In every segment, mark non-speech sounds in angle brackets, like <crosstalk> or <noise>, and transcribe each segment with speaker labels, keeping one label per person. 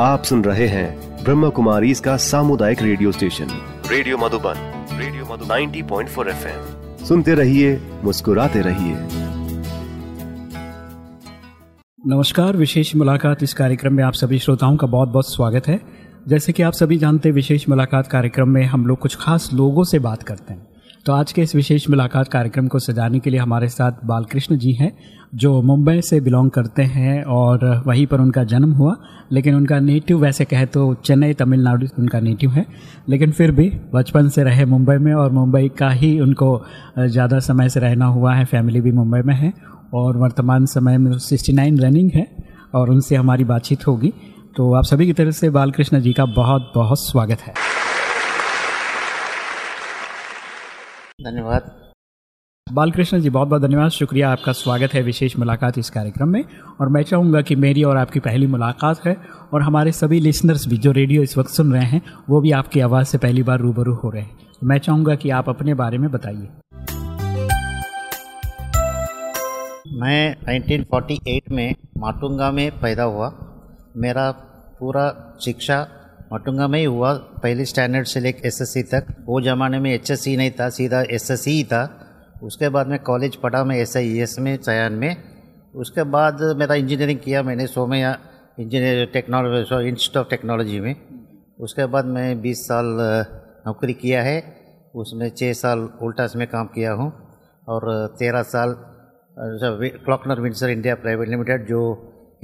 Speaker 1: आप सुन रहे हैं ब्रह्म कुमारी इसका सामुदायिक radio station. Radio Madhuban radio Madhuban. 90.4 FM. सुनते रहिए मुस्कुराते रहिए।
Speaker 2: नमस्कार विशेष मुलाकात इस कार्यक्रम में आप सभी श्रोताओं का बहुत बहुत स्वागत है। जैसे कि आप सभी जानते हैं विशेष मुलाकात कार्यक्रम में हम लोग कुछ खास लोगों से बात करते हैं। तो आज के इस विशेष मुलाकात कार्यक्रम को सजाने के लिए हमारे साथ बालकृष्ण जी हैं, जो मुंबई से बिलोंग करते हैं और वहीं पर उनका जन्म हुआ, लेकिन उनका नेटिव वैसे कहे तो चेन्नई तमिलनाडु उनका नेटिव है, लेकिन फिर भी बचपन से रहे मुंबई में और मुंबई का ही उनको ज़्यादा समय से रहना हुआ है, फैमिली भी मुंबई में है और वर्तमान समय में सिक्सटी नाइन रनिंग है और उनसे हमारी बातचीत होगी। तो आप सभी की तरफ़ से बालकृष्ण जी का बहुत बहुत स्वागत है।
Speaker 3: धन्यवाद।
Speaker 2: बालकृष्ण जी बहुत बहुत धन्यवाद। शुक्रिया आपका स्वागत है विशेष मुलाकात इस कार्यक्रम में। और मैं चाहूँगा कि मेरी और आपकी पहली मुलाकात है और हमारे सभी लिसनर्स भी जो रेडियो इस वक्त सुन रहे हैं वो भी आपकी आवाज़ से पहली बार रूबरू हो रहे हैं। तो मैं चाहूँगा कि आप अपने बारे में बताइए।
Speaker 3: मैं 1948 में माटुंगा में पैदा हुआ। मेरा पूरा शिक्षा माटुंगा में ही हुआ। पहले स्टैंडर्ड से लेकर एसएससी तक। वो ज़माने में एचएससी नहीं था, सीधा एसएससी ही था। उसके बाद मैं कॉलेज पढ़ा मैं एस आई एस में चयन में। उसके बाद मेरा इंजीनियरिंग किया मैंने Somaiya engineer technology institute of technology में। उसके बाद मैं 20 साल नौकरी किया है। उसमें छः साल उल्टास में काम किया हूँ। और तेरह साल Kloeckner Windsor India private limited जो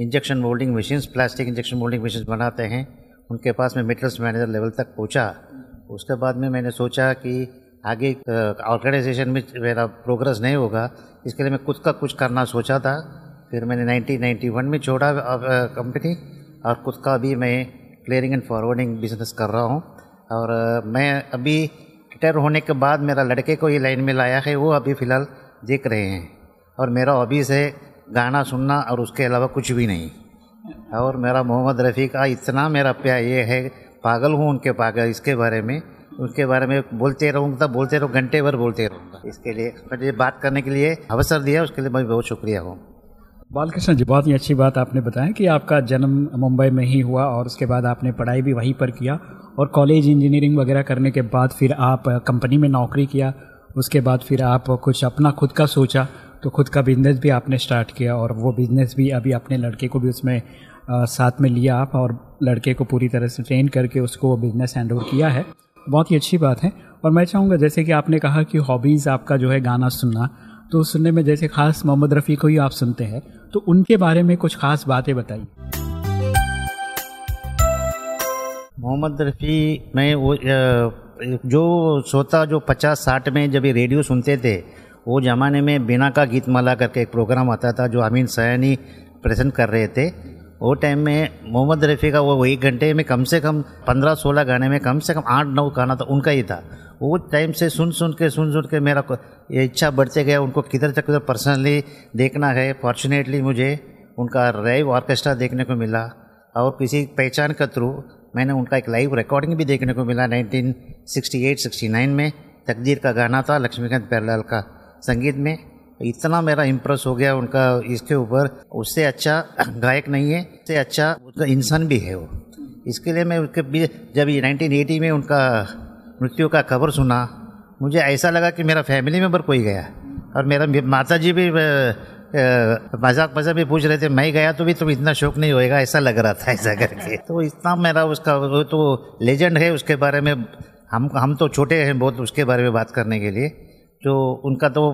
Speaker 3: injection moulding machines plastic injection moulding machines बनाते हैं। उनके पास मैं मेटल्स मैनेजर लेवल तक पहुँचा। उसके बाद में मैंने सोचा कि आगे ऑर्गेनाइजेशन में मेरा प्रोग्रेस नहीं होगा। इसके लिए मैं खुद का कुछ करना सोचा था। फिर मैंने 1991 में छोड़ा कंपनी और खुद का भी मैं क्लियरिंग एंड फॉरवर्डिंग बिज़नेस कर रहा हूँ। और मैं अभी रिटायर होने के बाद मेरा लड़के को ये लाइन में लाया है। वो अभी फ़िलहाल देख रहे हैं। और मेरा हॉबीज़ है गाना सुनना और उसके अलावा कुछ भी नहीं। और मेरा मोहम्मद रफ़ी का इतना मेरा प्यार ये है, पागल हूँ उनके पागल, इसके बारे में, उसके बारे में बोलते रहूँगा बोलते रहूँ, घंटे भर बोलते रहूँगा। इसके लिए मुझे बात करने के लिए अवसर दिया, उसके लिए मैं बहुत शुक्रिया हूँ।
Speaker 2: बालकृष्ण जी, बहुत ही अच्छी बात आपने बताया कि आपका जन्म मुंबई में ही हुआ और उसके बाद आपने पढ़ाई भी वहीं पर किया और कॉलेज इंजीनियरिंग वगैरह करने के बाद फिर आप कंपनी में नौकरी किया, उसके बाद फिर आप कुछ अपना खुद का सोचा तो खुद का बिज़नेस भी आपने स्टार्ट किया और वो बिज़नेस भी अभी अपने लड़के को भी उसमें आ, साथ में लिया आप और लड़के को पूरी तरह से ट्रेन करके उसको वो बिज़नेस हैंड किया है बहुत ही अच्छी बात है और मैं चाहूँगा जैसे कि आपने कहा कि हॉबीज़ आपका जो है गाना सुनना तो सुनने में जैसे खास मोहम्मद रफ़ी को ही आप सुनते हैं तो उनके बारे में कुछ खास बातें बताइए
Speaker 3: मोहम्मद रफ़ी में वो जो सोता जो पचास साठ में जब ये रेडियो सुनते थे वो ज़माने में बिना का गीत माला करके एक प्रोग्राम आता था जो अमीन सयानी प्रेजेंट कर रहे थे। वो टाइम में मोहम्मद रफ़ी का वो एक घंटे में कम से कम पंद्रह सोलह गाने में कम से कम आठ नौ गाना तो उनका ही था। वो टाइम से सुन सुन के, सुन सुन के मेरा ये इच्छा बढ़ते गया, उनको किधर तक किधर पर्सनली देखना है। फॉर्चुनेटली मुझे उनका लाइव ऑर्केस्ट्रा देखने को मिला और किसी पहचान के थ्रू मैंने उनका एक लाइव रिकॉर्डिंग भी देखने को मिला। 1968-69 में तकदीर का गाना था, लक्ष्मीकांत प्यारलाल का। संगीत में, इतना मेरा इम्प्रेस हो गया उनका इसके ऊपर। उससे अच्छा <clears throat> गायक नहीं है, उससे अच्छा उसका इंसान भी है वो। इसके लिए मैं उसके जब ये 1980 में उनका मृत्यु का खबर सुना, मुझे ऐसा लगा कि मेरा फैमिली मेंबर कोई गया। और मेरा माता जी भी मज़ाक मज़ाक भी पूछ रहे थे, मैं गया तो भी तुम इतना शौक नहीं होएगा? ऐसा लग रहा था, ऐसा करके। <laughs> तो इतना मेरा उसका तो लेजेंड है उसके बारे में। हम हम तो छोटे हैं बहुत उसके बारे में बात करने के लिए। जो उनका तो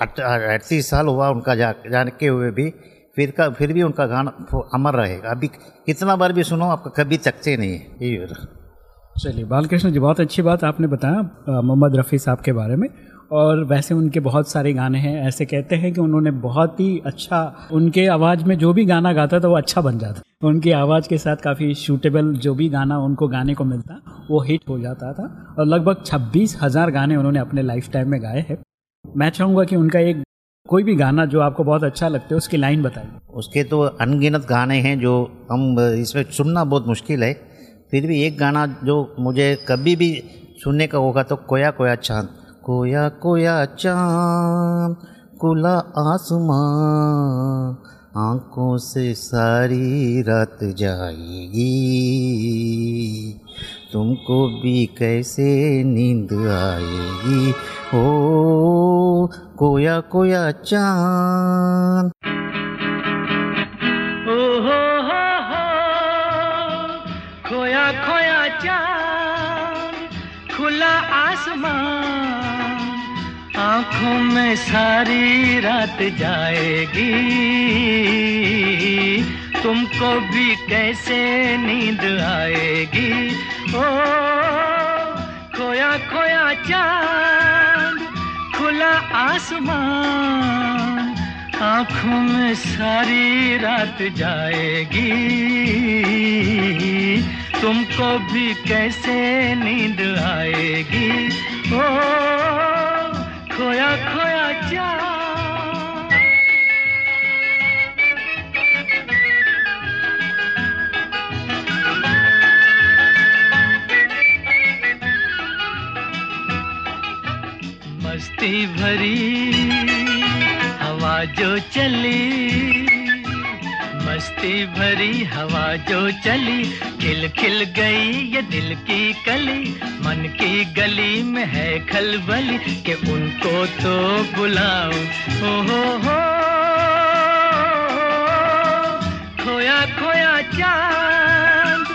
Speaker 3: अड़तीस साल हुआ उनका जा जाने के हुए भी, फिर का, फिर भी उनका गाना अमर रहेगा। अभी कितना बार भी सुनो, आपका कभी चकते नहीं है। यही
Speaker 2: चलिए, बालकृष्ण जी, बहुत अच्छी बात आपने बताया मोहम्मद रफ़ी साहब के बारे में। और वैसे उनके बहुत सारे गाने हैं। ऐसे कहते हैं कि उन्होंने बहुत ही अच्छा उनके आवाज़ में जो भी गाना गाता था, वो अच्छा बन जाता उनकी आवाज़ के साथ काफ़ी शूटेबल जो भी गाना उनको गाने को मिलता, वो हिट हो जाता था। और लगभग छब्बीस हज़ार गाने उन्होंने अपने लाइफ टाइम में गाए हैं। मैं चाहूँगा कि उनका एक कोई भी गाना जो आपको बहुत अच्छा लगता है, उसकी लाइन बताइए।
Speaker 3: उसके तो अनगिनत गाने हैं जो हम, इसमें सुनना बहुत मुश्किल है। फिर भी एक गाना जो मुझे कभी भी सुनने का होगा तो कोया कोया चाँद। कोया कोया चाँद, खुला आसमां आँखों से सारी रात जाएगी। तुमको भी कैसे नींद आएगी? ओ, कोया कोया चाँद।
Speaker 4: खोया खोया चाँद, खुला आसमान। आँखों में सारी रात जाएगी। तुमको भी कैसे नींद आएगी? ओ, खोया खोया चाँद, खुला आसमान, आँखों में सारी रात जाएगी। तुमको भी कैसे नींद आएगी? ओ खोया खोया जा। मस्ती भरी हवा जो चली। मस्ती भरी हवा जो चली, खिल खिल गई ये दिल की कली। मन की गली में है खलबली के उनको तो बुलाओ ओ हो हो, खोया खोया चाँद,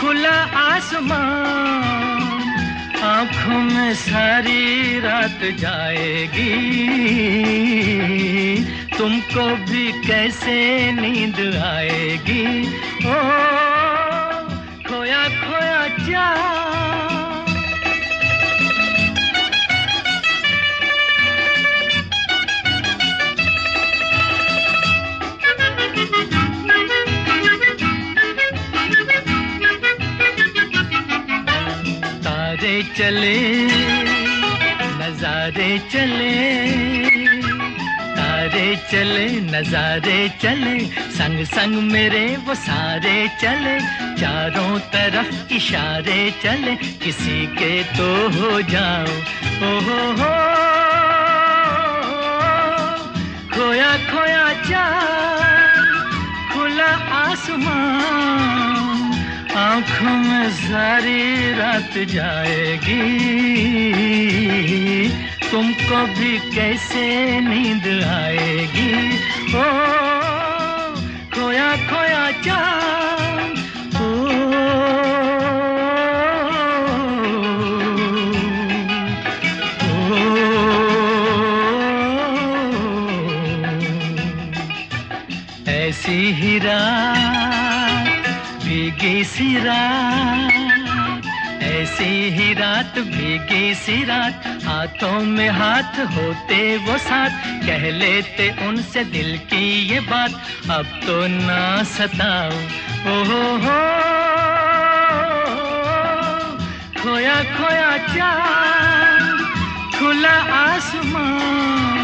Speaker 4: खुला आसमान। आँखों में सारी रात जाएगी। तुमको भी कैसे नींद आएगी? ओ खोया खोया जा। चले नजारे चले। तारे चले, नजारे चले, संग संग मेरे वो सारे चले, चारों तरफ़ इशारे चले, किसी के तो हो जाओ। ओ हो हो खोया खोया चाँद खुला आसमान, आँखों में सारी रात जाएगी। तुमको भी कैसे नींद आएगी? ओ, खोया खोया ओ ऐसी ही रात भीगी सी रात। ही रात, भीगी सी रात। हाथों में हाथ होते वो साथ। कह लेते उनसे दिल की ये बात। अब तो ना सताओ ओ हो। हो खोया खोया चाँद, खुला आसमान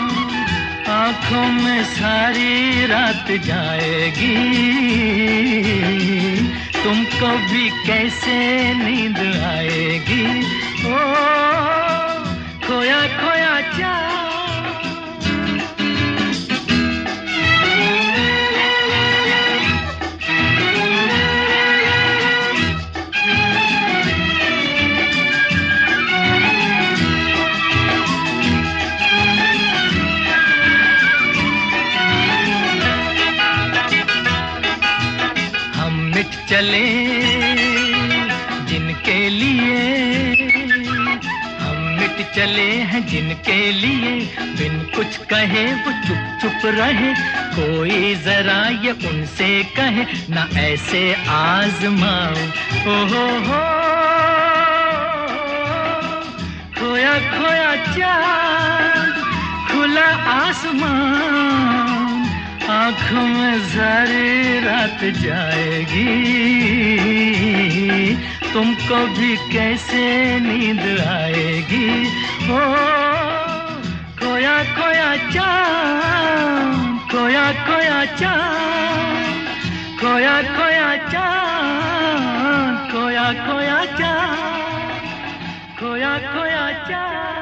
Speaker 4: आँखों में सारी रात जाएगी। तुमको भी कैसे नींद आएगी? ओ खोया खोया जा चले हैं जिनके लिए बिन कुछ कहे, वो चुप चुप रहे। कोई जरा ये उनसे कहे, ना ऐसे आजमाओ ओ हो हो खोया खोया चाँद, खुला आसमान आँखों में सारी रात जाएगी। तुमको भी कैसे नींद आएगी? ओ खोया खोया चाँद, खोया खोया चाँद, खोया खोया चाँद, खोया खोया चाँद, खोया खोया चाँद।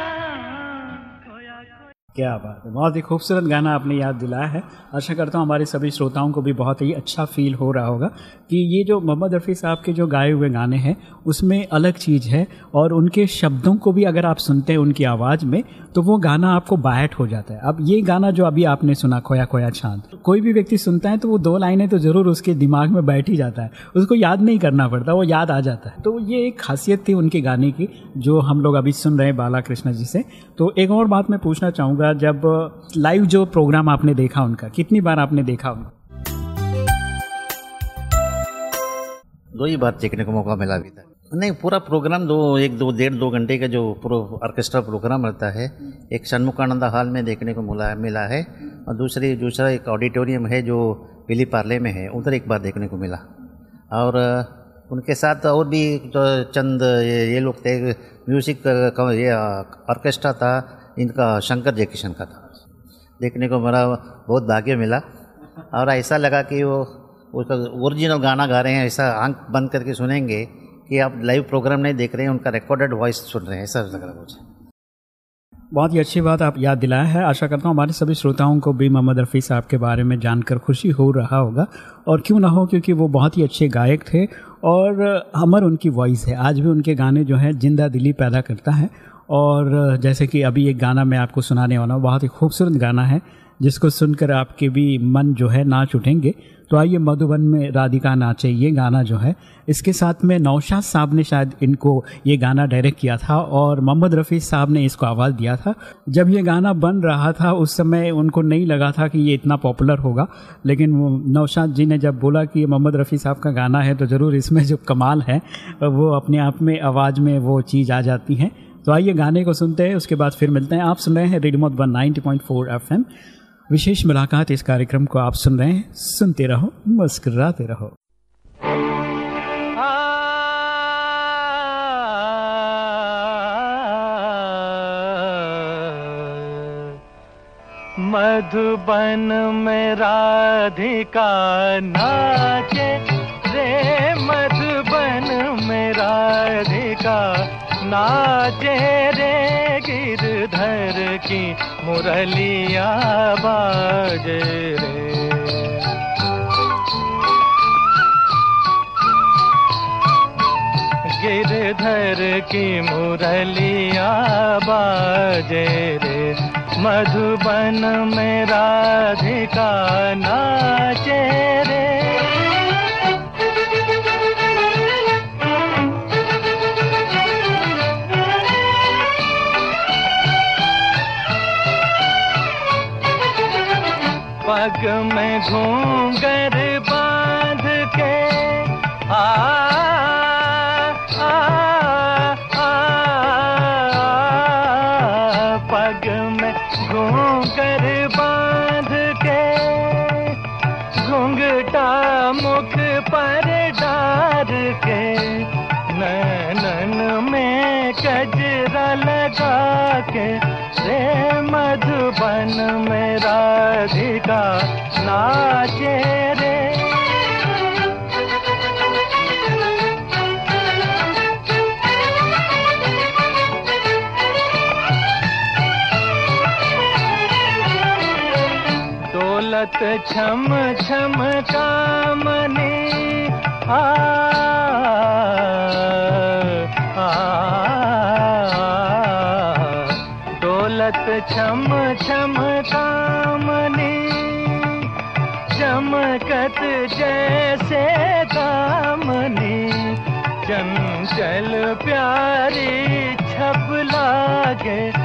Speaker 2: क्या बात है। बहुत ही खूबसूरत गाना आपने याद दिलाया है। आशा करता हूँ हमारे सभी श्रोताओं को भी बहुत ही अच्छा फील हो रहा होगा कि ये जो मोहम्मद रफ़ी साहब के जो गाए हुए गाने हैं, उसमें अलग चीज़ है और उनके शब्दों को भी अगर आप सुनते हैं उनकी आवाज़ में तो वो गाना आपको बायट हो जाता है। अब ये गाना जो अभी आपने सुना, खोया खोया छांद कोई भी व्यक्ति सुनता है तो वो दो लाइनें तो ज़रूर उसके दिमाग में बैठ ही जाता है। उसको याद नहीं करना पड़ता, वो याद आ जाता है। तो ये एक खासियत थी उनके गाने की, जो हम लोग अभी सुन रहे हैं बाला कृष्णा जी से। तो एक और बात मैं पूछना चाहूँगा जब लाइव जो प्रोग्राम आपने देखा उनका कितनी बार आपने देखा उनका?
Speaker 3: दो ही बार देखने को मौका मिला अभी तक। नहीं पूरा प्रोग्राम दो एक दो डेढ़ दो घंटे का जो प्रो ऑर्केस्ट्रा प्रोग्राम रहता है एक सन्मुखानंदा हॉल में देखने को मिला मिला है और दूसरी दूसरा एक ऑडिटोरियम है जो विली पार्ले में है उधर एक बार देखने को मिला। और उनके साथ और भी जो चंद ये, ये लोग थे म्यूज़िक ये ऑर्केस्ट्रा था इनका शंकर जयकिशन का था। देखने को मेरा बहुत भाग्य मिला। और ऐसा लगा कि वो उसका ओरिजिनल गाना गा रहे हैं, ऐसा आँख बंद करके सुनेंगे कि आप लाइव प्रोग्राम नहीं देख रहे हैं, उनका रिकॉर्डेड वॉइस सुन रहे हैं, ऐसा लग रहा मुझे।
Speaker 2: बहुत ही अच्छी बात आप याद दिलाया है। आशा करता हूँ हमारे सभी श्रोताओं को भी मोहम्मद रफ़ी साहब के बारे में जानकर खुशी हो रहा होगा। और क्यों ना हो, क्योंकि वो बहुत ही अच्छे गायक थे। और अमर उनकी वॉइस है। आज भी उनके गाने जो हैं, ज़िंदा दिली पैदा करता है। और जैसे कि अभी एक गाना मैं आपको सुनाने वाला हूँ, बहुत ही खूबसूरत गाना है, जिसको सुनकर आपके भी मन जो है नाच उठेंगे। तो आइए मधुबन में राधिका नाचे, ये गाना जो है। इसके साथ में नौशाद साहब ने शायद इनको ये गाना डायरेक्ट किया था और मोहम्मद रफ़ी साहब ने इसको आवाज़ दिया था। जब ये गाना बन रहा था, उस समय उनको नहीं लगा था कि ये इतना पॉपुलर होगा, लेकिन नौशाद जी ने जब बोला कि ये मोहम्मद रफ़ी साहब का गाना है तो ज़रूर इसमें जो कमाल है, वो अपने आप में, आवाज़ में वो चीज़ आ जाती है। तो आइए गाने को सुनते हैं, उसके बाद फिर मिलते हैं। आप सुन रहे हैं रेडियो मत one ninety point four F विशेष मुलाकात इस कार्यक्रम को आप सुन रहे हैं। सुनते रहो, मुस्कुराते रहो।
Speaker 4: मधुबन में राधिका नाचे। रे, मधुबन में राधिका नाचे रे गिरधर की मुरलिया बाजे रे। गिरधर की मुरलिया बाजे रे। मधुबन में राधिका नाचे रे में घूंगर दौलत छम छम कामने आ, आ, दौलत छम छम चंचल प्यारी छप लागे।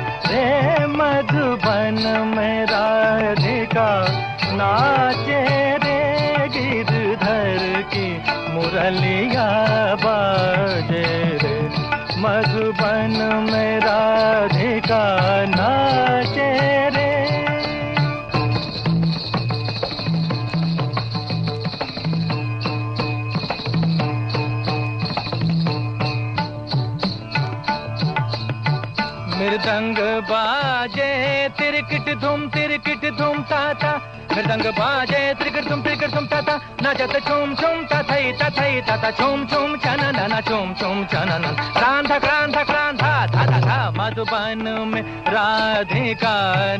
Speaker 4: धूम तिरकिट धूम ताता मृदंग बाजे तिरकिट धूम तिरकिट धूम ताता नाचत छुम छुम तथई तथई तथा चना छुम चूम चूम चना चनन क्रांत क्रांत क्रांत था था था मधुबन में राधिका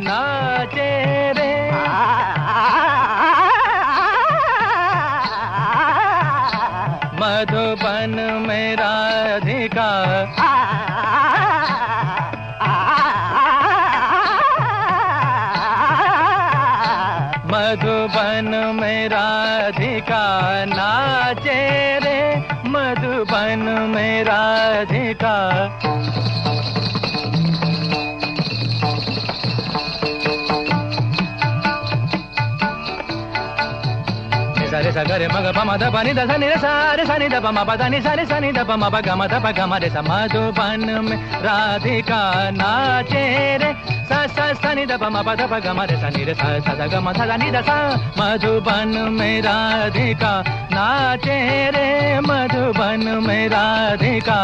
Speaker 4: नाचे रे సరే సగరే మగ పమ ద పని ద సని ర సారే సని ద పమ పద ని సని సని ద పమ ప గమ ద ప గమ రే స మధుబన్ में राधिका नाचे रे स स सनि द पम पद प गम रे सनि रे स स द गम स द नि द स मधुबन में राधिका नाचे रे मधुबन में राधिका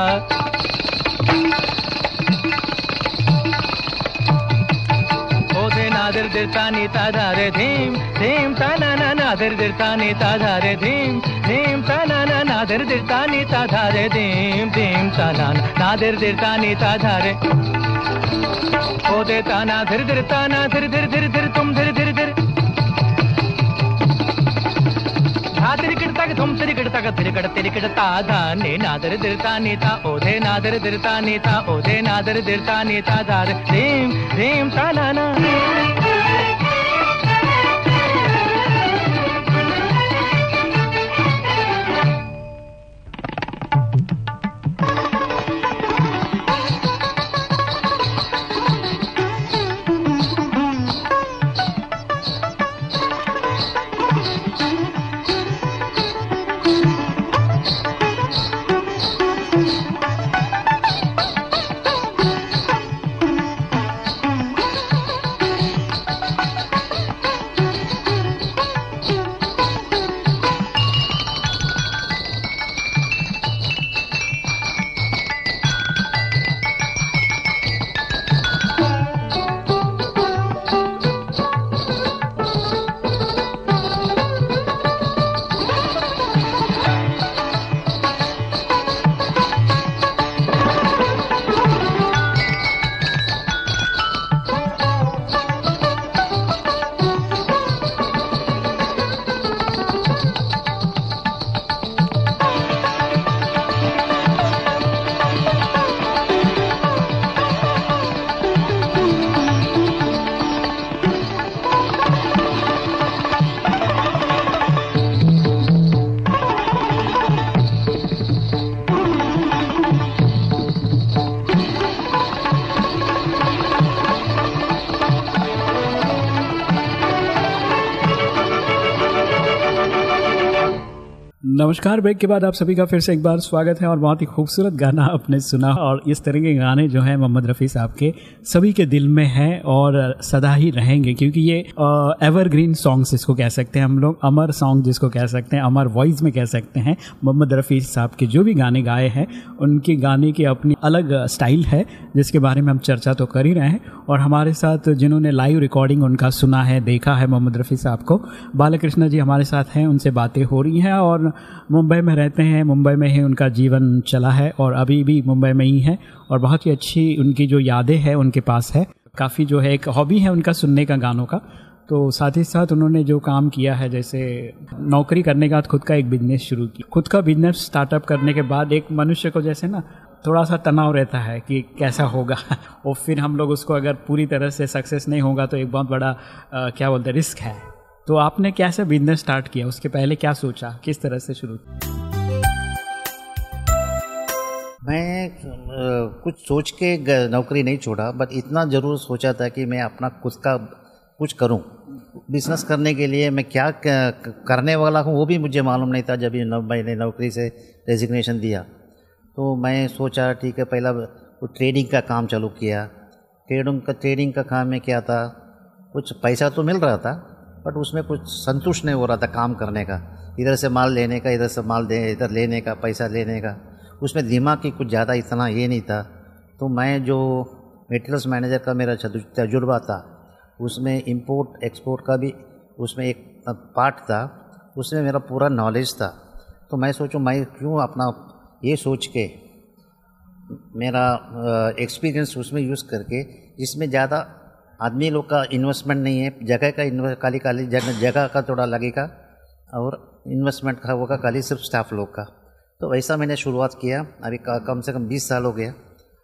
Speaker 4: धारे धीम धीम तना ना नादर दिरता नीता धारे धीम धीम तना ना नादर दिरता नीता धारे धीम धीम तना नादर दिरता नीता धारे ओदे ताना तुम, धिर ताना धीर। ತಿರುಗಿಡ್ತಾಗ ಧುಮ್ಸರಿ ಗಿಡ್ತಾಗ ತಿರುಗಡ ತಿರುಗಿಡ್ತಾ ಧಾನೆ ನಾದರ ದಿರ್ತಾ ನೀತ ಓದೇ ನಾದರ ದಿರ್ತಾ ನೀತ ಓದೇ ನಾದರ ದಿರ್ತಾ ನೀತ ದಾರ ಧೀಮ್ ಧೀಮ್ ತಾಲಾನ
Speaker 2: नमस्कार। ब्रेक के बाद आप सभी का फिर से एक बार स्वागत है और बहुत ही खूबसूरत गाना आपने सुना। और इस तरह के गाने जो हैं, मोहम्मद रफ़ी साहब के, सभी के दिल में हैं और सदा ही रहेंगे, क्योंकि ये एवरग्रीन सॉन्ग्स इसको कह सकते हैं हम लोग, अमर सॉन्ग जिसको कह सकते हैं, अमर वॉइस में कह सकते हैं। मोहम्मद रफ़ी साहब के जो भी गाने गाए हैं, उनके गाने की अपनी अलग स्टाइल है, जिसके बारे में हम चर्चा तो कर ही रहे हैं। और हमारे साथ जिन्होंने लाइव रिकॉर्डिंग उनका सुना है, देखा है मोहम्मद रफ़ी साहब को, बालकृष्ण जी हमारे साथ हैं, उनसे बातें हो रही हैं और मुंबई में रहते हैं मुंबई में ही उनका जीवन चला है और अभी भी मुंबई में ही है और बहुत ही अच्छी उनकी जो यादें हैं उनके पास है। काफ़ी जो है एक हॉबी है उनका सुनने का गानों का। तो साथ ही साथ उन्होंने जो काम किया है जैसे नौकरी करने के बाद खुद का एक बिज़नेस शुरू किया। खुद का बिज़नेस स्टार्टअप करने के बाद एक मनुष्य को जैसे ना थोड़ा सा तनाव रहता है कि कैसा होगा। <laughs> और फिर हम लोग उसको अगर पूरी तरह से सक्सेस नहीं होगा तो एक बहुत बड़ा आ, क्या बोलते हैं रिस्क है। तो आपने कैसे बिज़नेस स्टार्ट किया? उसके पहले क्या सोचा? किस तरह से शुरू?
Speaker 3: मैं कुछ सोच के नौकरी नहीं छोड़ा बट इतना ज़रूर सोचा था कि मैं अपना खुद का कुछ करूँ। बिज़नेस करने के लिए मैं क्या करने वाला हूँ, वो भी मुझे मालूम नहीं था जब मैंने नौकरी से रेजिग्नेशन दिया। तो मैं सोचा, ठीक है, पहला ट्रेडिंग का काम चालू किया। ट्रेडिंग का ट्रेडिंग का काम में क्या था? कुछ पैसा तो मिल रहा था बट उसमें कुछ संतुष्ट नहीं हो रहा था काम करने का। इधर से माल लेने का, इधर से माल दे, इधर लेने का, पैसा लेने का। उसमें दिमाग की कुछ ज़्यादा इतना ये नहीं था। तो मैं जो मेटेरियल्स मैनेजर का मेरा तजुर्बा था, उसमें इंपोर्ट एक्सपोर्ट का भी उसमें एक पार्ट था। उसमें मेरा पूरा नॉलेज था। तो मैं सोचूं, मैं क्यों अपना ये सोच के मेरा एक्सपीरियंस उसमें यूज़ करके, जिसमें ज़्यादा आदमी लोग का इन्वेस्टमेंट नहीं है, जगह का खाली जगह जगह का थोड़ा लगेगा, और इन्वेस्टमेंट का होगा खाली सिर्फ़ स्टाफ लोग का। तो वैसा मैंने शुरुआत किया, अभी कम से कम बीस साल हो गया,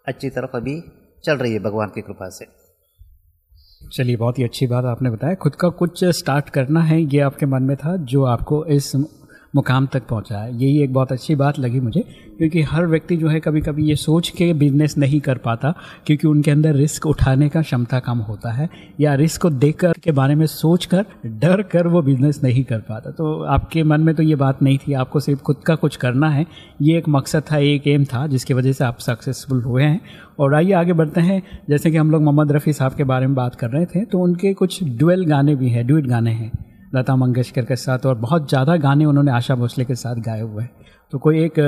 Speaker 3: अच्छी तरफ़ अभी चल रही है भगवान की कृपा से।
Speaker 2: चलिए, बहुत ही अच्छी बात आपने बताया। खुद का कुछ स्टार्ट करना है, ये आपके मन में था, जो आपको इस मुकाम तक पहुँचा है। यही एक बहुत अच्छी बात लगी मुझे, क्योंकि हर व्यक्ति जो है कभी कभी ये सोच के बिज़नेस नहीं कर पाता, क्योंकि उनके अंदर रिस्क उठाने का क्षमता कम होता है, या रिस्क को देख कर के बारे में सोच कर डर कर वो बिज़नेस नहीं कर पाता। तो आपके मन में तो ये बात नहीं थी, आपको सिर्फ़ खुद का कुछ करना है। ये एक मकसद था, एक एम था, जिसकी वजह से आप सक्सेसफुल हुए हैं। और आइए आगे बढ़ते हैं। जैसे कि हम लोग मोहम्मद रफ़ी साहब के बारे में बात कर रहे थे तो उनके कुछ डुअल गाने भी हैं डुएट गाने हैं। लता मंगेशकर के साथ, और बहुत ज़्यादा गाने उन्होंने आशा भोसले के साथ गाए हुए हैं। तो कोई एक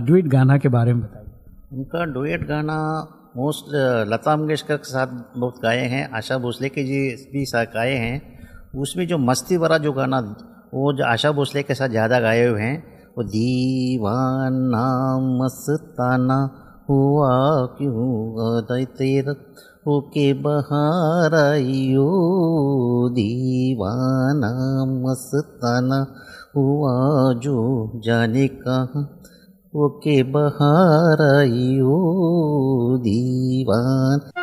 Speaker 2: डुएट गाना के बारे में बताइए।
Speaker 3: उनका डुएट गाना मोस्ट लता मंगेशकर के साथ बहुत गाए हैं। आशा भोसले के जी भी साथ गाए हैं। उसमें जो मस्ती वाला जो गाना, वो जो आशा भोसले के साथ ज़्यादा गाए हुए हैं, वो दीवाना मस्ताना हुआ क्यों? अदय तेरा ओके बहार यो दीवाना मस्ताना हुआ जो जाने कहाँ ओके
Speaker 5: बहार यो
Speaker 4: दीवान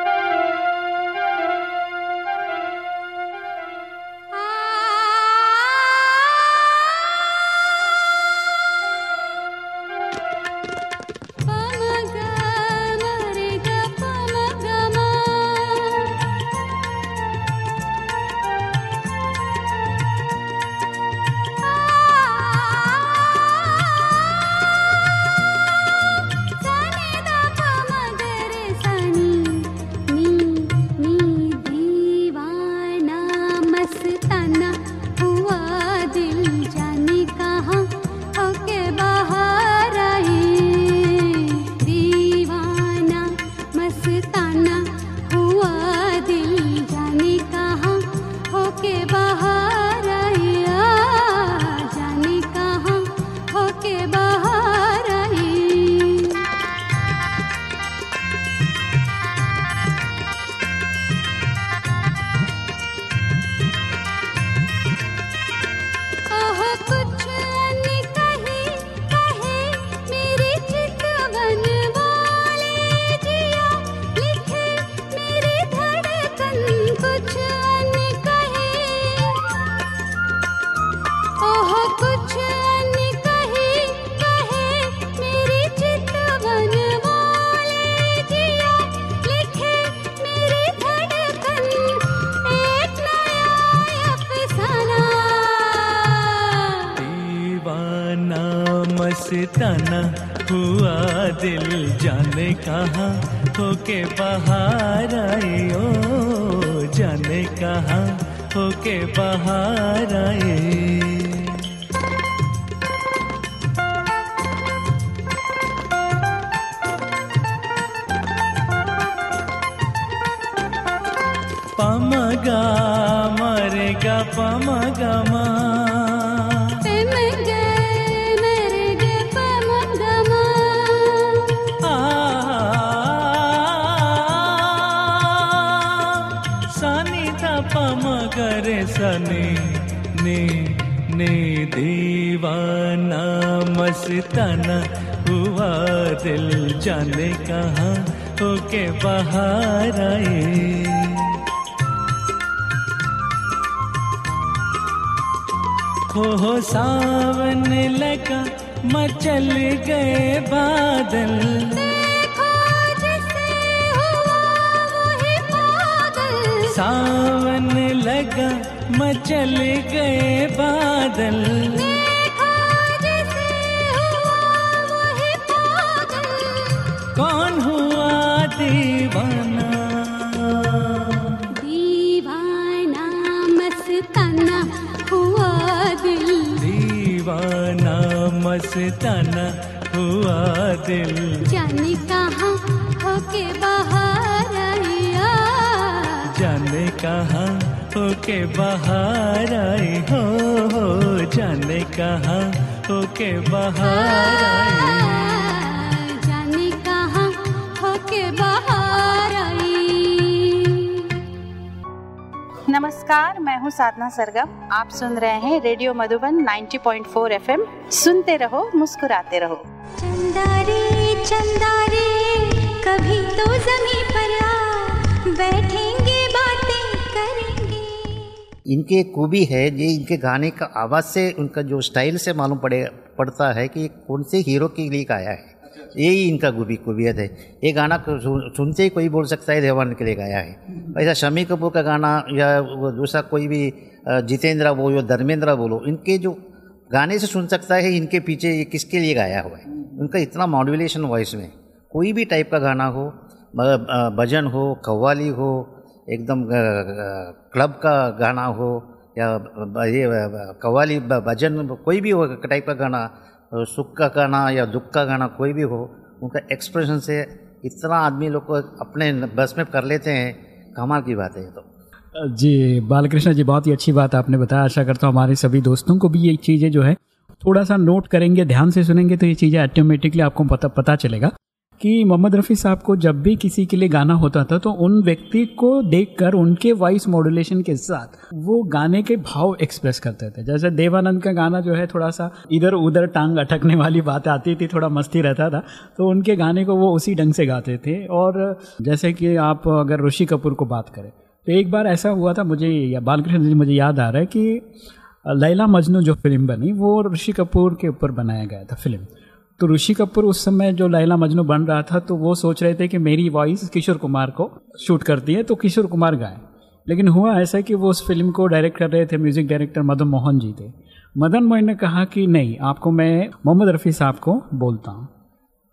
Speaker 4: होके बाहर आई ओ जाने कहाँ होके बाहर बाहर आए हो हो सावन लगा मचल गए बादल।
Speaker 5: देखो जिसे हुआ वही पागल
Speaker 4: सावन लगा मचल गए बादल।
Speaker 5: देखो जिसे हुआ वही पागल
Speaker 4: कौन हुआ दीवाना
Speaker 5: दीवाना मस्ताना हुआ दिल।
Speaker 4: दीवाना मस्ताना हुआ दिल।
Speaker 5: जाने कहाँ होके बाहर आया।
Speaker 4: जाने कहाँ होके बाहर हो हो। जाने कहाँ होके बाहर आए
Speaker 6: नमस्कार मैं हूँ साधना सरगम। आप सुन रहे हैं रेडियो मधुबन 90.4 एफएम। सुनते रहो मुस्कुराते रहो।
Speaker 5: चंदा रे चंदा रे कभी तो जमी पर आ बैठेंगे बातें करेंगे।
Speaker 3: इनकी एक खूबी है ये इनके गाने का आवाज़ से उनका जो स्टाइल से मालूम पड़े पड़ता है कि कौन से हीरो के लिए गाया है। यही इनका खूबी खूबियत है। ये गाना सुनते ही कोई बोल सकता है, देवान के लिए गाया है। ऐसा शमी कपूर का गाना या दूसरा कोई भी जितेंद्र बोलो या धर्मेंद्र बोलो, इनके जो गाने से सुन सकता है, इनके पीछे ये किसके लिए गाया हुआ है? उनका इतना मॉड्यूलेशन वॉइस में। कोई भी टाइप का गाना हो भजन हो, कव्वाली हो, एकदम क्लब का गाना हो, या ये कव्वाली भजन, कोई भी हो टाइप का गाना सुख का गाना या दुख का गाना कोई भी हो, उनका एक्सप्रेशन से इतना आदमी लोग को अपने बस में कर लेते हैं, कमाल की बात है तो।
Speaker 2: जी, बालकृष्ण जी, बहुत ही अच्छी बात आपने बताया। आशा करता हूँ हमारे सभी दोस्तों को भी ये चीज़ें जो है, थोड़ा सा नोट करेंगे, ध्यान से सुनेंगे तो ये चीज़ें ऑटोमेटिकली आपको पता पता चलेगा। कि मोहम्मद रफ़ी साहब को जब भी किसी के लिए गाना होता था तो उन व्यक्ति को देखकर, उनके वॉइस मॉड्यूलेशन के साथ, वो गाने के भाव एक्सप्रेस करते थे। जैसे देवानंद का गाना जो है, थोड़ा सा इधर उधर टांग अटकने वाली बात आती थी, थोड़ा मस्ती रहता था तो उनके गाने को वो उसी ढंग से गाते थे। और जैसे कि आप अगर ऋषि कपूर को बात करें तो एक बार ऐसा हुआ था, मुझे या बालकृष्ण जी, मुझे याद आ रहा है कि लैला मजनू जो फ़िल्म बनी, वो ऋषि कपूर के ऊपर बनाया गया था फ़िल्म तो ऋषि कपूर उस समय जो लैला मजनू बन रहा था तो वो सोच रहे थे कि मेरी वॉइस किशोर कुमार को शूट करती है तो किशोर कुमार गाए। लेकिन हुआ ऐसा कि वो उस फ़िल्म को डायरेक्ट कर रहे थे म्यूज़िक डायरेक्टर मदन मोहन जी थे। मदन मोहन ने कहा कि नहीं, आपको मैं मोहम्मद रफ़ी साहब को बोलता हूँ।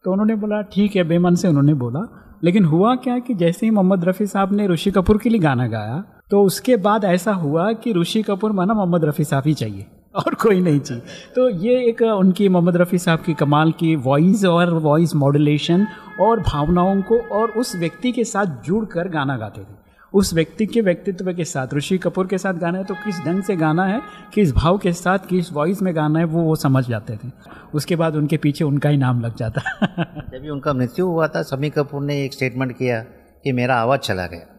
Speaker 2: तो उन्होंने बोला, ठीक है, बेमन से उन्होंने बोला। लेकिन हुआ क्या कि जैसे ही मोहम्मद रफ़ी साहब ने ऋषि कपूर के लिए गाना गाया तो उसके बाद ऐसा हुआ कि ऋषि कपूर माना मोहम्मद रफ़ी साहब ही चाहिए। और कोई नहीं चाहिए तो ये एक उनकी मोहम्मद रफ़ी साहब की कमाल की वॉइस और वॉइस मॉडुलेशन और भावनाओं को और उस व्यक्ति के साथ जुड़कर गाना गाते थे। उस व्यक्ति के व्यक्तित्व के साथ ऋषि कपूर के साथ गाना है तो किस ढंग से गाना है किस भाव के साथ किस वॉइस में गाना है वो वो समझ जाते थे। उसके बाद उनके पीछे उनका ही नाम लग जाता। <laughs>
Speaker 3: जब भी उनका मृत्यु हुआ था समी कपूर ने एक स्टेटमेंट किया कि मेरा आवाज़ चला गया।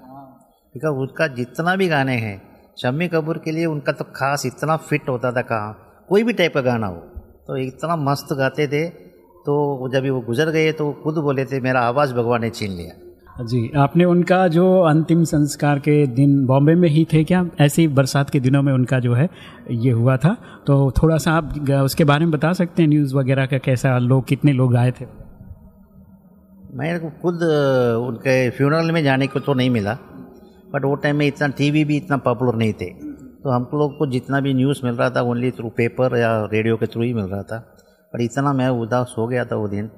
Speaker 3: बिकॉज़ उसका जितना भी गाने हैं शम्मी कपूर के लिए उनका तो खास इतना फिट होता था कहाँ। कोई भी टाइप का गाना हो। तो इतना मस्त गाते थे। तो जब वो गुजर गए तो खुद बोले थे मेरा आवाज़ भगवान ने छीन लिया।
Speaker 2: जी आपने उनका जो अंतिम संस्कार के दिन बॉम्बे में ही थे क्या? ऐसे ही बरसात के दिनों में उनका जो है ये हुआ था। तो थोड़ा सा आप उसके बारे में बता सकते हैं न्यूज़ वगैरह का कैसा लोग कितने लोग आए थे?
Speaker 3: मैं खुद उनके फ्यूनरल में जाने को तो नहीं मिला। बट वो टाइम में इतना टीवी भी इतना पॉपुलर नहीं थे। तो हम लोग को जितना भी न्यूज़ मिल रहा था ओनली थ्रू पेपर या रेडियो के थ्रू ही मिल रहा था। पर इतना मैं उदास हो गया था वो दिन।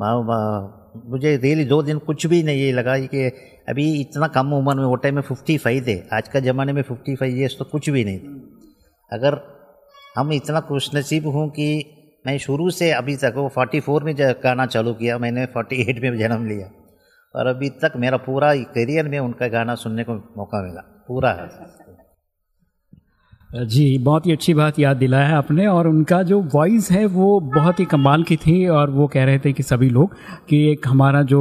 Speaker 3: बा- मुझे रियली दो दिन कुछ भी नहीं ये लगा कि अभी इतना कम उम्र में वो टाइम में फिफ्टी फाइव थे। आज का ज़माने में फिफ्टी फाइव ईयर्स तो कुछ भी नहीं। अगर हम इतना खुशनसीब हूँ कि मैं शुरू से अभी तक वो फोर्टी फोर में गाना चालू किया, मैंने फोर्टी एट में जन्म लिया। और अभी तक मेरा पूरा करियर में उनका गाना सुनने को मौका मिला। पूरा है।
Speaker 2: जी, बहुत ही अच्छी बात याद दिलाया है आपने और उनका जो वॉइस है वो बहुत ही कमाल की थी और वो कह रहे थे कि सभी लोग कि एक हमारा जो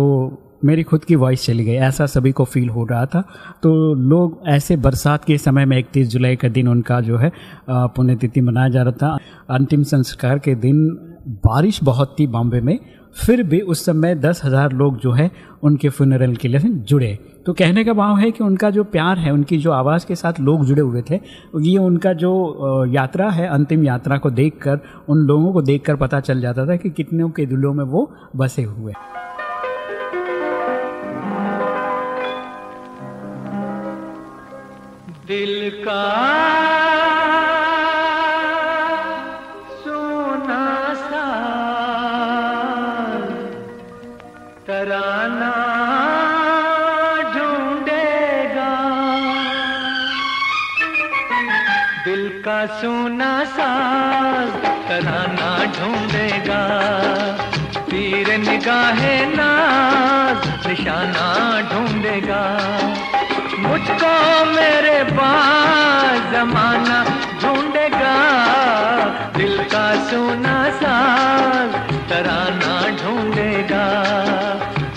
Speaker 2: मेरी खुद की वॉइस चली गई, ऐसा सभी को फील हो रहा था। तो लोग ऐसे बरसात के समय में इकतीस जुलाई का दिन उनका जो है पुण्यतिथि मनाया जा रहा था। अंतिम संस्कार के दिन बारिश बहुत थी बॉम्बे में फिर भी उस समय दस हज़ार लोग जो है, उनके फ्यूनरल के लिए जुड़े। तो कहने का भाव है कि उनका जो प्यार है, उनकी जो आवाज़ के साथ लोग जुड़े हुए थे, ये उनका जो यात्रा है, अंतिम यात्रा को देखकर, उन लोगों को देखकर पता चल जाता था कि कितनों के दिलों में वो बसे हुए।
Speaker 4: दिल का सोना सा तराना ढूंढेगा। तीर निगाहे नाज निशाना ढूंढेगा। मुझको मेरे पास जमाना ढूंढेगा। दिल का सोना साज तराना ढूंढेगा।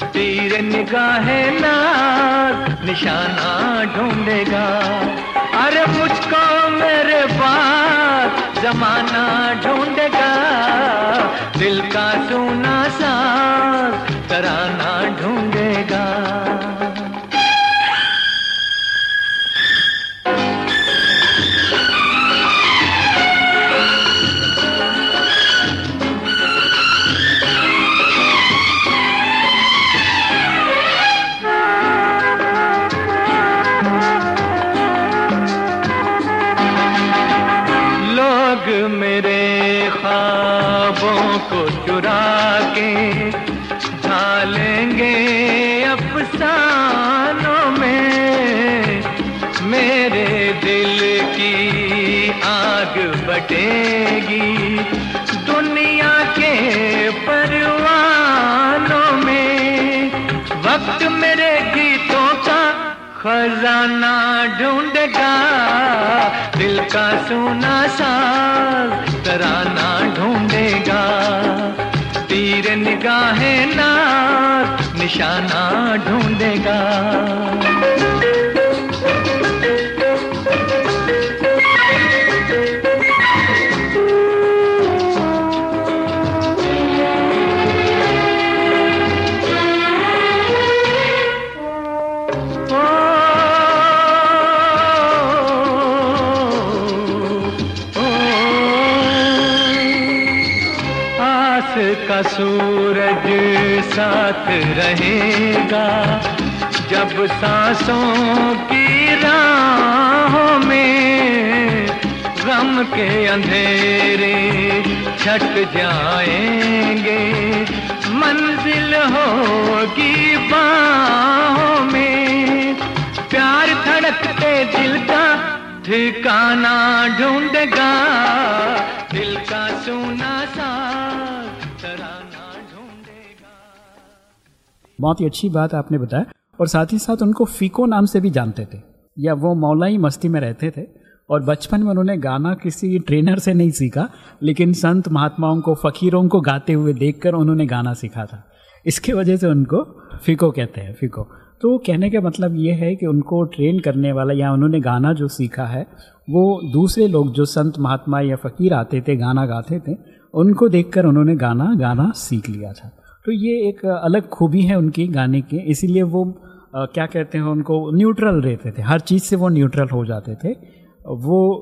Speaker 4: तीर निगाहे नाज निशाना ढूंढेगा। अरे जमाना ढूंढेगा दिल का सुना सा तराना खजाना ढूंढेगा। दिल का सोना साज तराना ढूंढेगा। तीर निगाहें ना निशाना ढूंढेगा। रहेगा जब सांसों की राहों में गम के अंधेरे छट जाएँगे, मंजिल होगी बाहों में। प्यार धड़कते दिल का ठिकाना ढूंढेगा।
Speaker 2: बहुत ही अच्छी बात आपने बताया। और साथ ही साथ उनको फीको नाम से भी जानते थे, या वो मौलाई मस्ती में रहते थे। और बचपन में उन्होंने गाना किसी ट्रेनर से नहीं सीखा, लेकिन संत महात्माओं को, फ़कीरों को गाते हुए देखकर उन्होंने गाना सीखा था। इसके वजह से उनको फिको कहते हैं, फिको। तो कहने का मतलब ये है कि उनको ट्रेन करने वाला या उन्होंने गाना जो सीखा है, वो दूसरे लोग जो संत महात्मा या फ़कीर आते थे, गाना गाते थे, उनको देखकर उन्होंने गाना गाना सीख लिया था। तो ये एक अलग खूबी है उनकी गाने की। इसीलिए वो अ, क्या कहते हैं उनको न्यूट्रल रहते थे। हर चीज़ से वो न्यूट्रल हो जाते थे। वो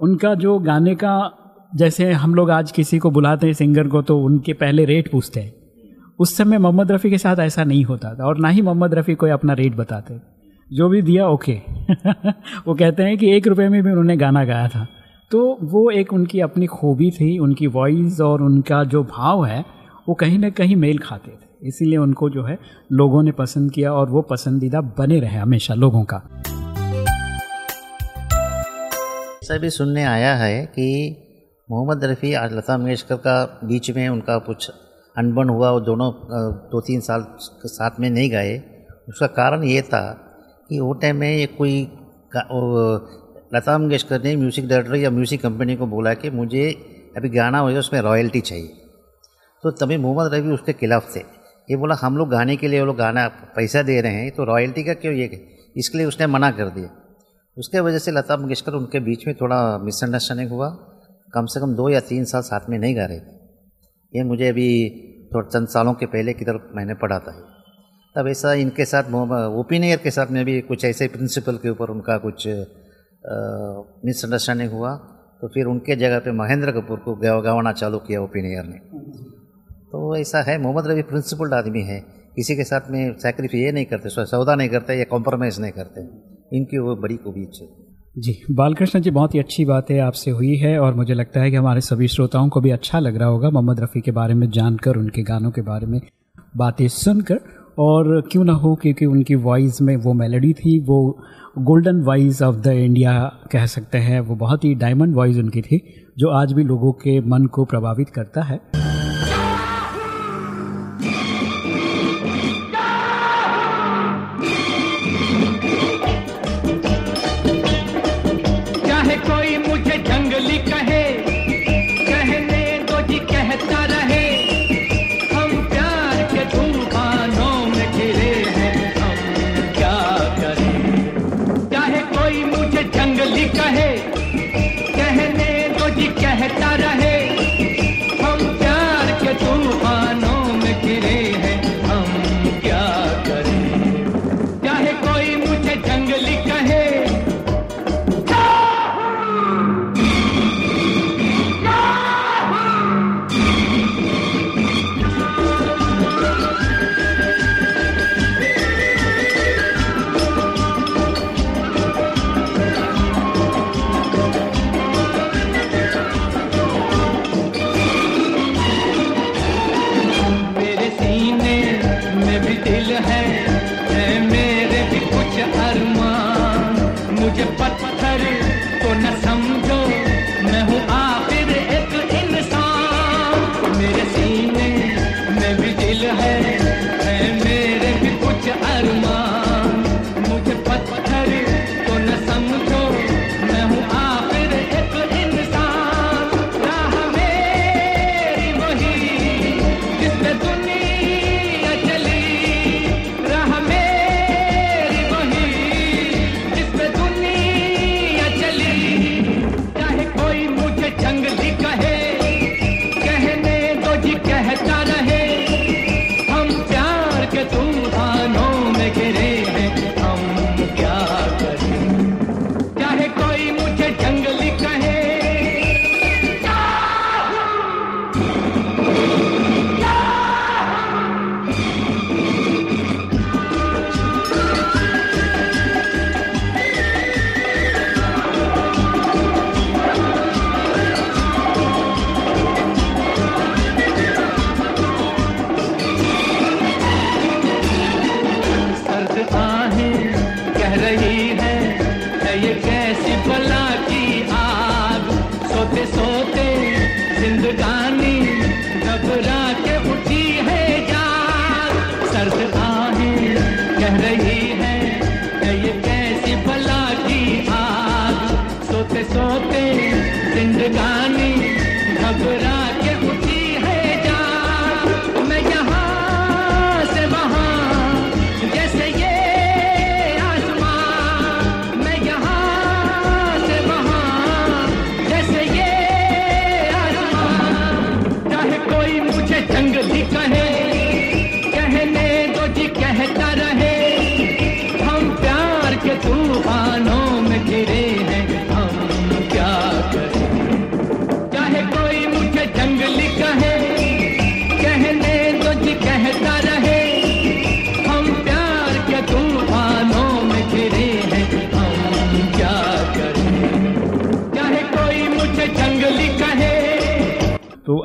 Speaker 2: उनका जो गाने का जैसे हम लोग आज किसी को बुलाते हैं सिंगर को तो उनके पहले रेट पूछते हैं। उस समय मोहम्मद रफ़ी के साथ ऐसा नहीं होता था और ना ही मोहम्मद रफ़ी कोई अपना रेट बताते। जो भी दिया ओके। <laughs> वो कहते हैं कि एक रुपये में भी उन्होंने गाना गाया था। तो वो एक उनकी अपनी खूबी थी उनकी वॉइस और उनका जो भाव है वो कहीं ना कहीं मेल खाते थे। इसीलिए उनको जो है लोगों ने पसंद किया और वो पसंदीदा बने रहे हमेशा लोगों का।
Speaker 3: ऐसा भी सुनने आया है कि मोहम्मद रफ़ी और लता मंगेशकर का बीच में उनका कुछ अनबन हुआ, वो दोनों दो तीन साल साथ में नहीं गए। उसका कारण ये था कि वो टाइम में ये कोई लता मंगेशकर ने म्यूज़िक डायरेक्टर या म्यूज़िक कंपनी को बोला कि मुझे अभी गाना होगा, उसमें रॉयल्टी चाहिए। तो तभी मोहम्मद रफ़ी उसके खिलाफ थे। ये बोला, हम लोग गाने के लिए वो लोग गाना, पैसा दे रहे हैं तो रॉयल्टी का क्यों ये इसके लिए उसने मना कर दिया। उसके वजह से लता मंगेशकर उनके बीच में थोड़ा मिसअंडरस्टैंडिंग हुआ। कम से कम दो या तीन साल साथ में नहीं गा रहे थे। ये मुझे अभी थोड़ा चंद सालों के पहले की तरफ़ मैंने पढ़ा था। तब ऐसा इनके साथ ओपी नैयर के साथ में भी कुछ ऐसे प्रिंसिपल के ऊपर उनका कुछ मिसअंडरस्टैंडिंग हुआ। तो फिर उनके जगह पे महेंद्र कपूर को गावाना चालू किया ओपी नैयर ने। तो ऐसा है, मोहम्मद रफ़ी प्रिंसिपल्ड आदमी है। किसी के साथ में सैक्रिफाइस ये नहीं करते सौदा नहीं करते या कॉम्प्रोमाइज़ नहीं करते। इनकी वो बड़ी खूबी है।
Speaker 2: जी, बालकृष्ण जी, बहुत ही अच्छी बात है आपसे हुई है और मुझे लगता है कि हमारे सभी श्रोताओं को भी अच्छा लग रहा होगा मोहम्मद रफ़ी के बारे में जानकर, उनके गानों के बारे में बातें सुनकर। और क्यों ना हो, क्योंकि उनकी वॉइस में वो मेलोडी थी, वो golden voice of the India कह सकते हैं। वो बहुत ही डायमंड वॉइस उनकी थी, जो आज भी लोगों के मन को प्रभावित करता है।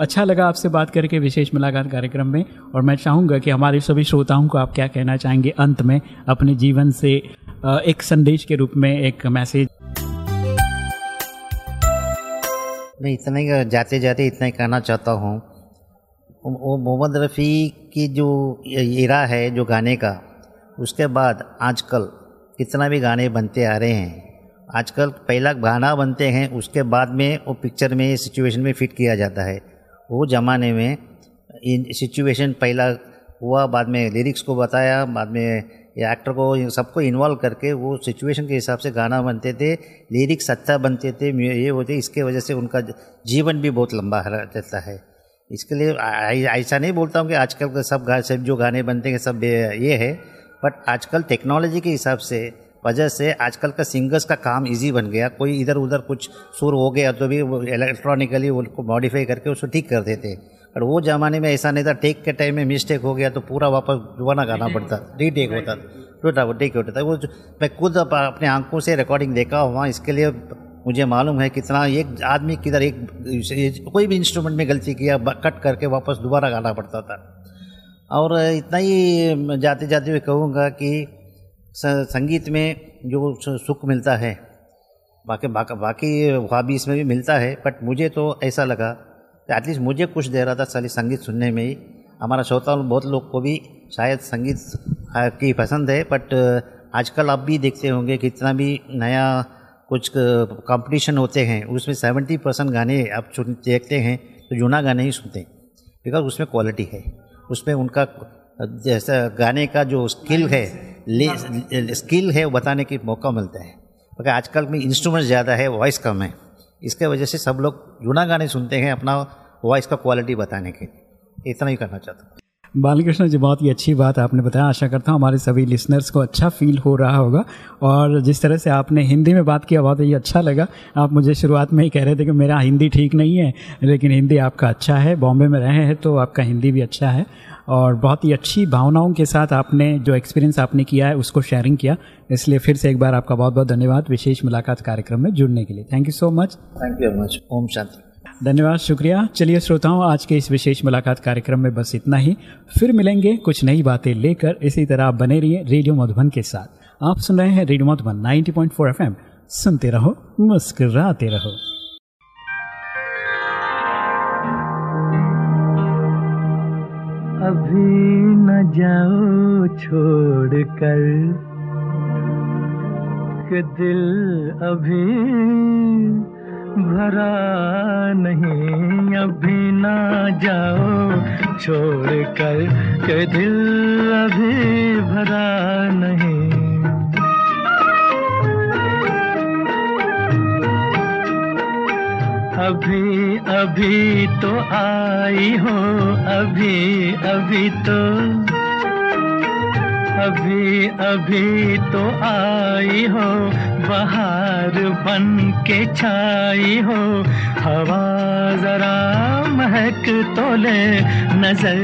Speaker 2: अच्छा लगा आपसे बात करके विशेष मुलाकात कार्यक्रम में, और मैं चाहूँगा कि हमारे सभी श्रोताओं को आप क्या कहना चाहेंगे अंत में अपने जीवन से एक संदेश के रूप में एक मैसेज।
Speaker 3: मैं इतना ही जाते जाते इतना ही कहना चाहता हूँ। वो मोहम्मद रफ़ी की जो इरा है, जो गाने का, उसके बाद आजकल कितना भी गाने बनते आ रहे हैं, आजकल पहला गाना बनते हैं, उसके बाद में वो पिक्चर में सिचुएशन में फिट किया जाता है। वो ज़माने में इन सिचुएशन पहला हुआ, बाद में लिरिक्स को बताया, बाद में एक्टर को सबको इन्वॉल्व करके वो सिचुएशन के हिसाब से गाना बनते थे लिरिक्स अच्छा बनते थे ये होते, इसके वजह से उनका जीवन भी बहुत लंबा रहता है। इसके लिए ऐसा नहीं बोलता हूँ कि आजकल के सब गा, सब जो गाने बनते हैं, सब ये है बट आजकल टेक्नोलॉजी के हिसाब से वजह से आजकल का सिंगर्स का काम इजी बन गया। कोई इधर उधर कुछ सुर हो गया तो भी वो इलेक्ट्रॉनिकली उनको मॉडिफाई करके उसको ठीक कर देते। पर वो ज़माने में ऐसा नहीं था। टेक के टाइम में मिस्टेक हो गया तो पूरा वापस दोबारा गाना पड़ता रीटेक होता था टेक होता था। वो मैं खुद अपने आँखों से रिकॉर्डिंग देखा हुआ इसके लिए मुझे मालूम है कितना एक आदमी किधर एक कोई भी इंस्ट्रूमेंट में गलती किया कट करके वापस दोबारा गाना पड़ता था। और इतना ही जाते जाते हुए कहूँगा कि संगीत में जो सुख मिलता है, बाकी बाकी हॉबी इसमें भी मिलता है बट मुझे तो ऐसा लगा एटलीस्ट मुझे कुछ दे रहा था साली संगीत सुनने में ही। हमारा श्रोता बहुत लोग को भी शायद संगीत की पसंद है बट आजकल आप भी देखते होंगे कि इतना भी नया कुछ कंपटीशन होते हैं, उसमें सेवेंटी परसेंट गाने आप देखते हैं तो जूना गाने ही सुनते हैं बिकॉज़ उसमें क्वालिटी है, उसमें उनका जैसा गाने का जो स्किल है ले स्किल है वो बताने की मौका मिलता है। क्योंकि आजकल में इंस्ट्रूमेंट ज़्यादा है वॉइस कम है। इसके वजह से सब लोग जूना गाने सुनते हैं अपना वॉइस का क्वालिटी बताने के लिए। इतना ही करना चाहता हूँ।
Speaker 2: बालकृष्ण जी बहुत ही अच्छी बात आपने बताया। आशा करता हूँ हमारे सभी लिसनर्स को अच्छा फील हो रहा होगा। और जिस तरह से आपने हिंदी में बात किया बहुत ही अच्छा लगा। आप मुझे शुरुआत में ही कह रहे थे कि मेरा हिंदी ठीक नहीं है लेकिन हिंदी आपका अच्छा है। बॉम्बे में रहे हैं तो आपका हिंदी भी अच्छा है। और बहुत ही अच्छी भावनाओं के साथ आपने जो एक्सपीरियंस आपने किया है उसको शेयरिंग किया। इसलिए फिर से एक बार आपका बहुत बहुत धन्यवाद विशेष मुलाकात कार्यक्रम में जुड़ने के लिए। Thank you so
Speaker 3: much thank you much ओम शांति।
Speaker 2: धन्यवाद शुक्रिया। चलिए श्रोताओं आज के इस विशेष मुलाकात कार्यक्रम में बस इतना ही। फिर मिलेंगे कुछ नई बातें लेकर। इसी तरह आप बने रहिए रेडियो मधुबन के साथ। आप सुन रहे हैं रेडियो मधुबन 90.4 एफएम सुनते रहो मुस्कुराते रहो।
Speaker 4: अभी न जाओ छोड़ कर कि दिल अभी भरा नहीं, अभी ना जाओ छोड़ कर के दिल अभी भरा अभी अभी तो आई हो, अभी अभी तो। अभी अभी तो आई हो, बाहर बन के छाई हो। हवा जरा महक तो ले, नज़र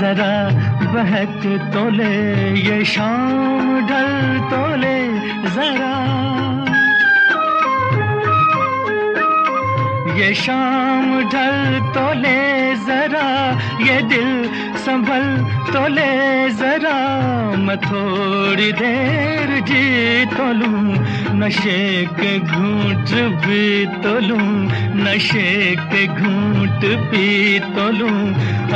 Speaker 4: जरा बहक तो ले, ये शाम ढल तो ले, जरा ये शाम ढल तो ले जरा ये दिल संभल तो ले जरा, मैं थोड़ी देर जी तो लूँ। नशे के घूंट भी तो लूँ, नशे के घूंट पी तो लूँ।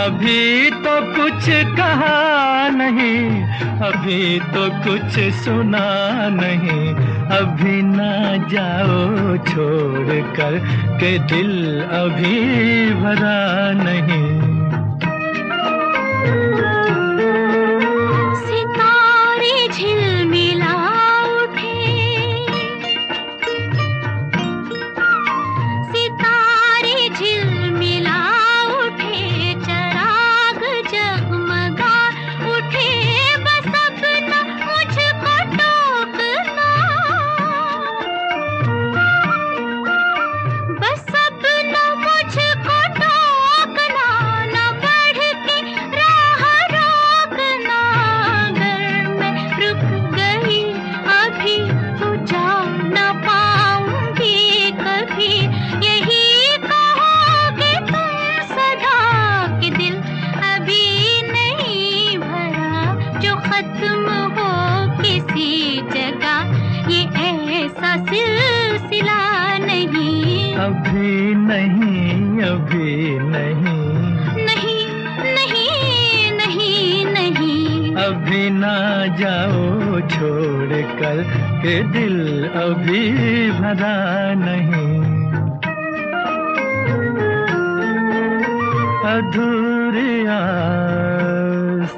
Speaker 4: अभी तो कुछ कहा नहीं, अभी तो कुछ सुना नहीं। अभी ना जाओ छोड़ कर के दिल अभी भरा नहीं।
Speaker 5: के दिल अभी भरा नहीं।
Speaker 4: अधूरी आस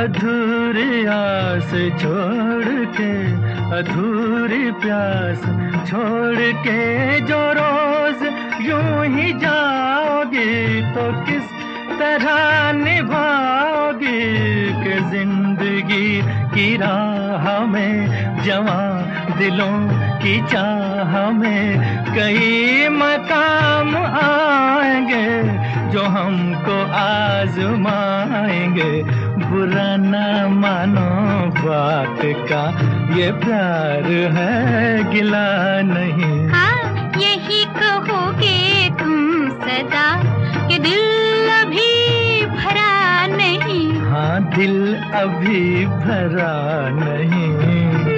Speaker 4: अधूरी आस छोड़ के, अधूरी प्यास छोड़ के जो रोज यूँ ही जाओगी तो किस तरह निभाओगी कि ज़िंदगी की राह में, जवा दिलों की चाह में कई मकाम आएँगे जो हमको आजमाएँगे। बुरा न मानो बात का ये प्यार है, गिला नहीं।
Speaker 5: हाँ यही कहोगे तुम सदा, कि दिल
Speaker 4: दिल अभी भरा नहीं।